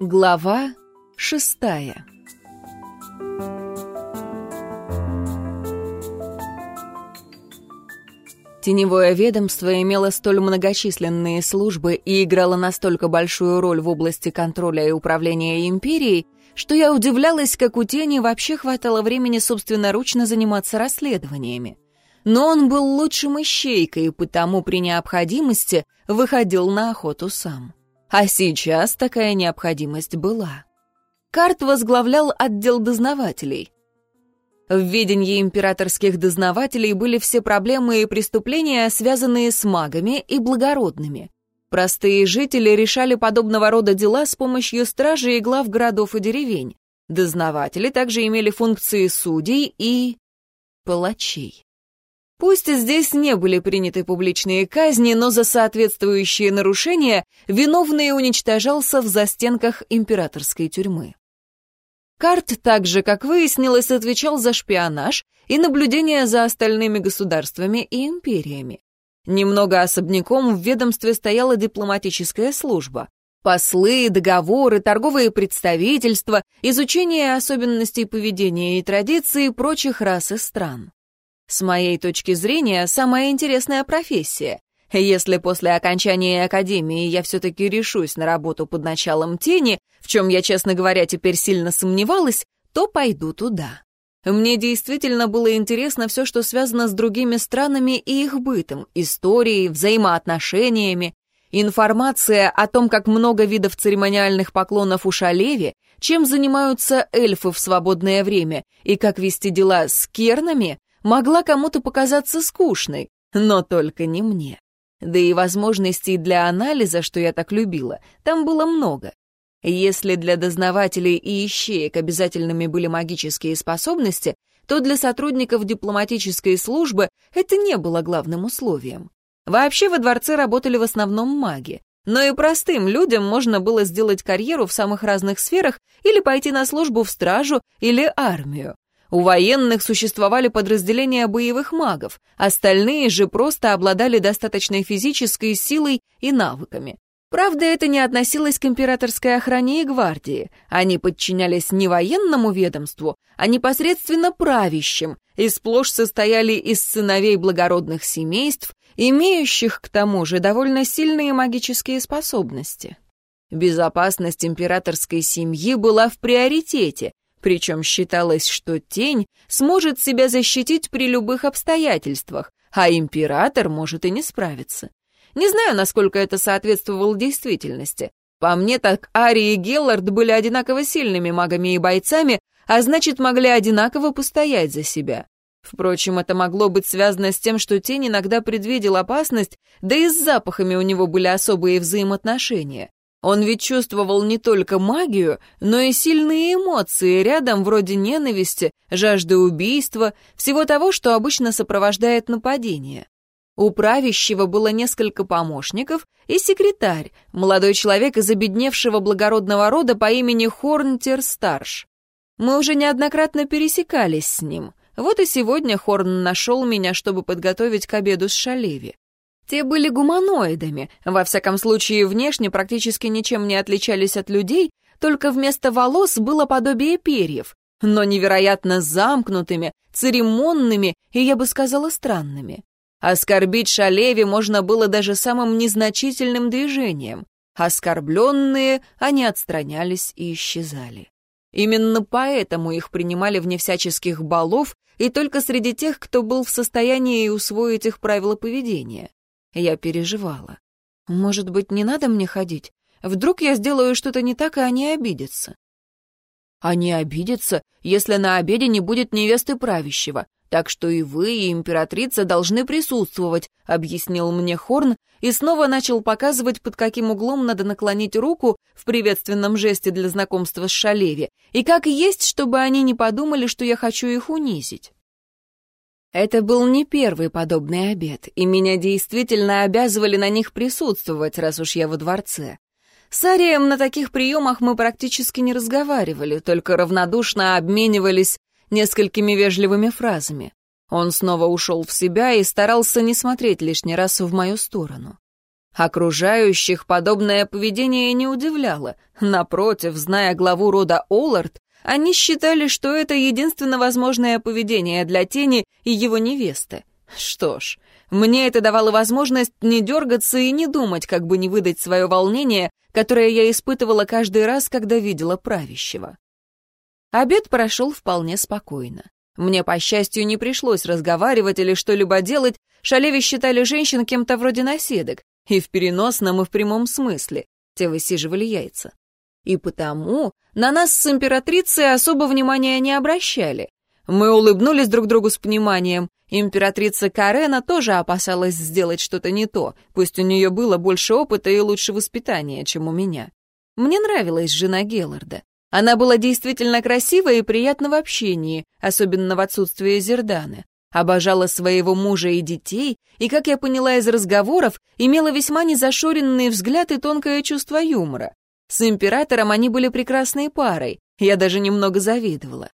Глава шестая Теневое ведомство имело столь многочисленные службы и играло настолько большую роль в области контроля и управления империей, что я удивлялась, как у тени вообще хватало времени собственноручно заниматься расследованиями. Но он был лучшим ищейкой, потому при необходимости выходил на охоту сам. А сейчас такая необходимость была. Карт возглавлял отдел дознавателей. В ведении императорских дознавателей были все проблемы и преступления, связанные с магами и благородными. Простые жители решали подобного рода дела с помощью стражи и глав городов и деревень. Дознаватели также имели функции судей и... палачей. Пусть здесь не были приняты публичные казни, но за соответствующие нарушения виновный уничтожался в застенках императорской тюрьмы. Карт также, как выяснилось, отвечал за шпионаж и наблюдение за остальными государствами и империями. Немного особняком в ведомстве стояла дипломатическая служба. Послы, договоры, торговые представительства, изучение особенностей поведения и традиций прочих рас и стран. С моей точки зрения, самая интересная профессия. Если после окончания академии я все-таки решусь на работу под началом тени, в чем я, честно говоря, теперь сильно сомневалась, то пойду туда. Мне действительно было интересно все, что связано с другими странами и их бытом, историей, взаимоотношениями. Информация о том, как много видов церемониальных поклонов у Шалеви, чем занимаются эльфы в свободное время и как вести дела с кернами, могла кому-то показаться скучной, но только не мне. Да и возможностей для анализа, что я так любила, там было много. Если для дознавателей и ищеек обязательными были магические способности, то для сотрудников дипломатической службы это не было главным условием. Вообще во дворце работали в основном маги. Но и простым людям можно было сделать карьеру в самых разных сферах или пойти на службу в стражу или армию. У военных существовали подразделения боевых магов, остальные же просто обладали достаточной физической силой и навыками. Правда, это не относилось к императорской охране и гвардии. Они подчинялись не военному ведомству, а непосредственно правящим, и сплошь состояли из сыновей благородных семейств, имеющих, к тому же, довольно сильные магические способности. Безопасность императорской семьи была в приоритете, причем считалось, что тень сможет себя защитить при любых обстоятельствах, а император может и не справиться. Не знаю, насколько это соответствовало действительности. По мне так Ари и Геллард были одинаково сильными магами и бойцами, а значит, могли одинаково постоять за себя. Впрочем, это могло быть связано с тем, что тень иногда предвидел опасность, да и с запахами у него были особые взаимоотношения. Он ведь чувствовал не только магию, но и сильные эмоции рядом, вроде ненависти, жажды убийства, всего того, что обычно сопровождает нападение. У правящего было несколько помощников и секретарь, молодой человек из обедневшего благородного рода по имени Хорнтер-старш. Мы уже неоднократно пересекались с ним. Вот и сегодня Хорн нашел меня, чтобы подготовить к обеду с Шалеви. Те были гуманоидами, во всяком случае внешне практически ничем не отличались от людей, только вместо волос было подобие перьев, но невероятно замкнутыми, церемонными и, я бы сказала, странными. Оскорбить Шалеви можно было даже самым незначительным движением. Оскорбленные, они отстранялись и исчезали. Именно поэтому их принимали вне всяческих балов и только среди тех, кто был в состоянии усвоить их правила поведения. Я переживала. Может быть, не надо мне ходить? Вдруг я сделаю что-то не так, и они обидятся. Они обидятся, если на обеде не будет невесты правящего. Так что и вы, и императрица должны присутствовать, объяснил мне Хорн и снова начал показывать, под каким углом надо наклонить руку в приветственном жесте для знакомства с Шалеви, и как есть, чтобы они не подумали, что я хочу их унизить. Это был не первый подобный обед, и меня действительно обязывали на них присутствовать, раз уж я во дворце. С Арием на таких приемах мы практически не разговаривали, только равнодушно обменивались несколькими вежливыми фразами. Он снова ушел в себя и старался не смотреть лишний раз в мою сторону. Окружающих подобное поведение не удивляло. Напротив, зная главу рода Оллард, они считали, что это единственно возможное поведение для тени и его невесты. Что ж, мне это давало возможность не дергаться и не думать, как бы не выдать свое волнение, которое я испытывала каждый раз, когда видела правящего. Обед прошел вполне спокойно. Мне, по счастью, не пришлось разговаривать или что-либо делать, шалеви считали женщин кем-то вроде наседок, и в переносном, и в прямом смысле. Те высиживали яйца. И потому на нас с императрицей особо внимания не обращали. Мы улыбнулись друг другу с пониманием. Императрица Карена тоже опасалась сделать что-то не то, пусть у нее было больше опыта и лучше воспитания, чем у меня. Мне нравилась жена Гелларда. Она была действительно красива и приятна в общении, особенно в отсутствии Зерданы. Обожала своего мужа и детей, и, как я поняла из разговоров, имела весьма незашоренный взгляд и тонкое чувство юмора. С императором они были прекрасной парой, я даже немного завидовала.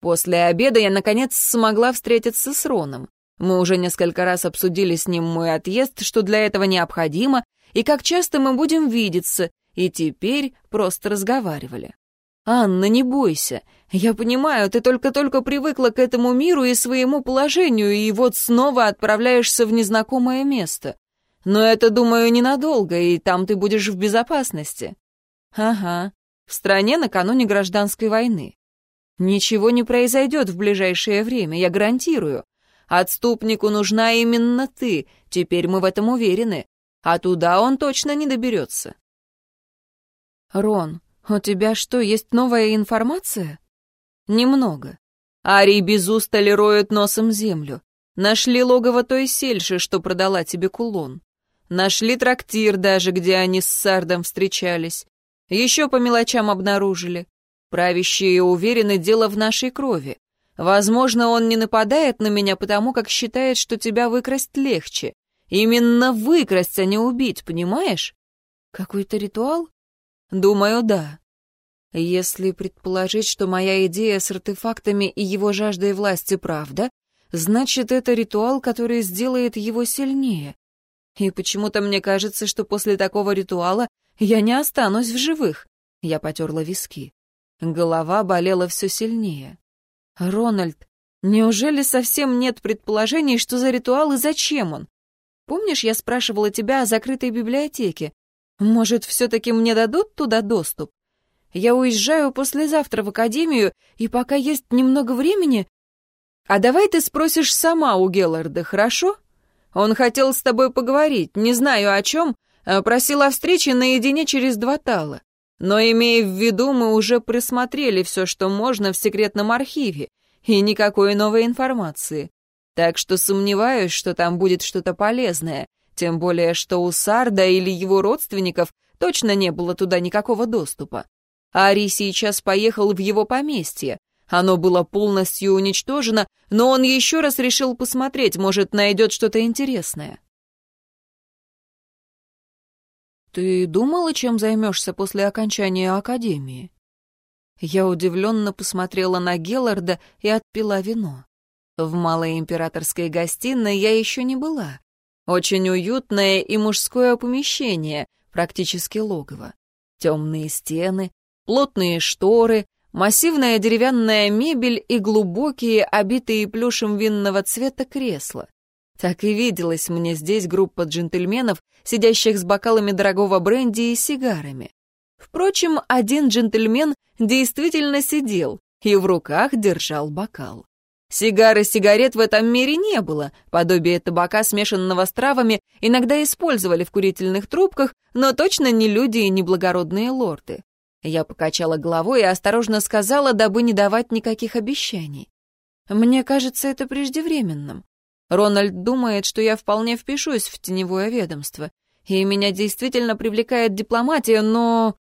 После обеда я, наконец, смогла встретиться с Роном. Мы уже несколько раз обсудили с ним мой отъезд, что для этого необходимо, и как часто мы будем видеться, и теперь просто разговаривали. «Анна, не бойся. Я понимаю, ты только-только привыкла к этому миру и своему положению, и вот снова отправляешься в незнакомое место. Но это, думаю, ненадолго, и там ты будешь в безопасности. Ага, в стране накануне гражданской войны. Ничего не произойдет в ближайшее время, я гарантирую. Отступнику нужна именно ты, теперь мы в этом уверены. А туда он точно не доберется. Рон, у тебя что, есть новая информация? Немного. Арий без устали роют носом землю. Нашли логово той сельши, что продала тебе кулон. Нашли трактир даже, где они с Сардом встречались. Еще по мелочам обнаружили. Правящие уверены, дело в нашей крови. Возможно, он не нападает на меня, потому как считает, что тебя выкрасть легче. Именно выкрасть, а не убить, понимаешь? Какой-то ритуал? Думаю, да. Если предположить, что моя идея с артефактами и его жаждой власти правда, значит, это ритуал, который сделает его сильнее. И почему-то мне кажется, что после такого ритуала я не останусь в живых. Я потерла виски. Голова болела все сильнее. Рональд, неужели совсем нет предположений, что за ритуал и зачем он? Помнишь, я спрашивала тебя о закрытой библиотеке? Может, все-таки мне дадут туда доступ? Я уезжаю послезавтра в академию, и пока есть немного времени... А давай ты спросишь сама у Гелларда, хорошо? Он хотел с тобой поговорить, не знаю о чем, просил о встрече наедине через два тала. Но, имея в виду, мы уже присмотрели все, что можно в секретном архиве, и никакой новой информации. Так что сомневаюсь, что там будет что-то полезное, тем более, что у Сарда или его родственников точно не было туда никакого доступа. Ари сейчас поехал в его поместье. Оно было полностью уничтожено, но он еще раз решил посмотреть, может, найдет что-то интересное. «Ты думала, чем займешься после окончания академии?» Я удивленно посмотрела на Гелларда и отпила вино. В малой императорской гостиной я еще не была. Очень уютное и мужское помещение, практически логово. Темные стены, плотные шторы, массивная деревянная мебель и глубокие, обитые плюшем винного цвета кресла. Так и виделась мне здесь группа джентльменов, сидящих с бокалами дорогого бренди и сигарами. Впрочем, один джентльмен действительно сидел и в руках держал бокал. Сигары сигарет в этом мире не было, подобие табака, смешанного с травами, иногда использовали в курительных трубках, но точно не люди и не благородные лорды. Я покачала головой и осторожно сказала, дабы не давать никаких обещаний. Мне кажется это преждевременным. Рональд думает, что я вполне впишусь в теневое ведомство, и меня действительно привлекает дипломатия, но...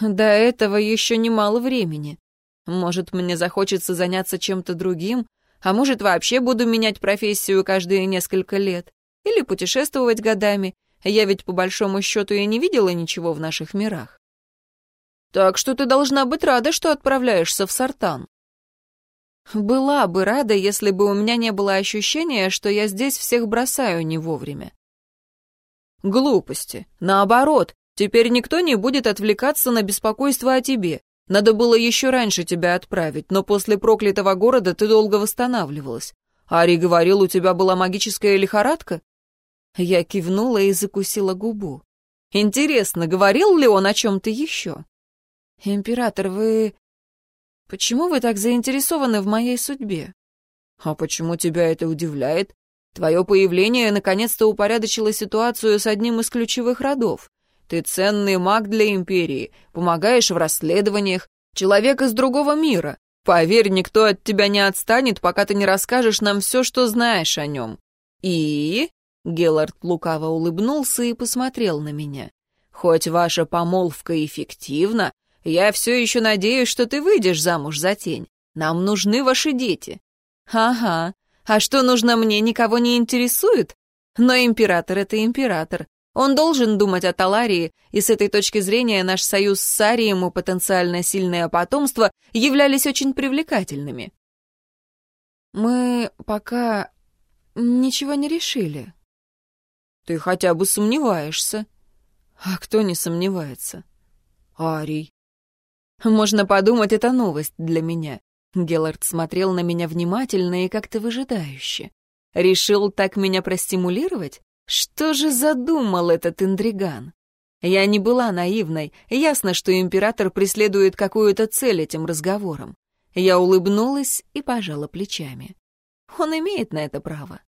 До этого еще немало времени. Может, мне захочется заняться чем-то другим, а может, вообще буду менять профессию каждые несколько лет. Или путешествовать годами. Я ведь по большому счету и не видела ничего в наших мирах. Так что ты должна быть рада, что отправляешься в Сартан. Была бы рада, если бы у меня не было ощущения, что я здесь всех бросаю не вовремя. Глупости. Наоборот, теперь никто не будет отвлекаться на беспокойство о тебе. Надо было еще раньше тебя отправить, но после проклятого города ты долго восстанавливалась. Ари говорил, у тебя была магическая лихорадка? Я кивнула и закусила губу. Интересно, говорил ли он о чем-то еще? Император, вы... Почему вы так заинтересованы в моей судьбе? А почему тебя это удивляет? Твое появление наконец-то упорядочило ситуацию с одним из ключевых родов. Ты ценный маг для Империи, помогаешь в расследованиях, человек из другого мира. Поверь, никто от тебя не отстанет, пока ты не расскажешь нам все, что знаешь о нем. И...» Геллард лукаво улыбнулся и посмотрел на меня. «Хоть ваша помолвка эффективна, я все еще надеюсь, что ты выйдешь замуж за тень. Нам нужны ваши дети». «Ага. А что нужно мне, никого не интересует? Но император — это император. Он должен думать о Таларии, и с этой точки зрения наш союз с Сарием и потенциально сильное потомство являлись очень привлекательными. Мы пока ничего не решили. Ты хотя бы сомневаешься. А кто не сомневается? Арий. Можно подумать, это новость для меня. Геллард смотрел на меня внимательно и как-то выжидающе. Решил так меня простимулировать? Что же задумал этот интриган? Я не была наивной, ясно, что император преследует какую-то цель этим разговором. Я улыбнулась и пожала плечами. Он имеет на это право.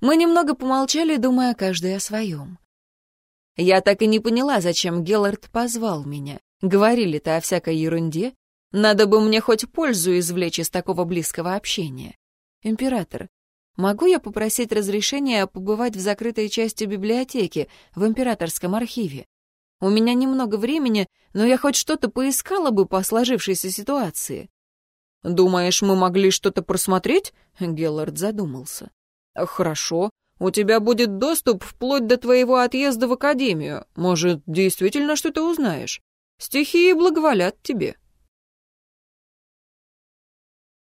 Мы немного помолчали, думая каждый о своем. Я так и не поняла, зачем Геллард позвал меня. Говорили-то о всякой ерунде. Надо бы мне хоть пользу извлечь из такого близкого общения. Император, Могу я попросить разрешения побывать в закрытой части библиотеки, в императорском архиве? У меня немного времени, но я хоть что-то поискала бы по сложившейся ситуации. Думаешь, мы могли что-то просмотреть? Геллард задумался. Хорошо. У тебя будет доступ вплоть до твоего отъезда в академию. Может, действительно что-то узнаешь? Стихии благоволят тебе.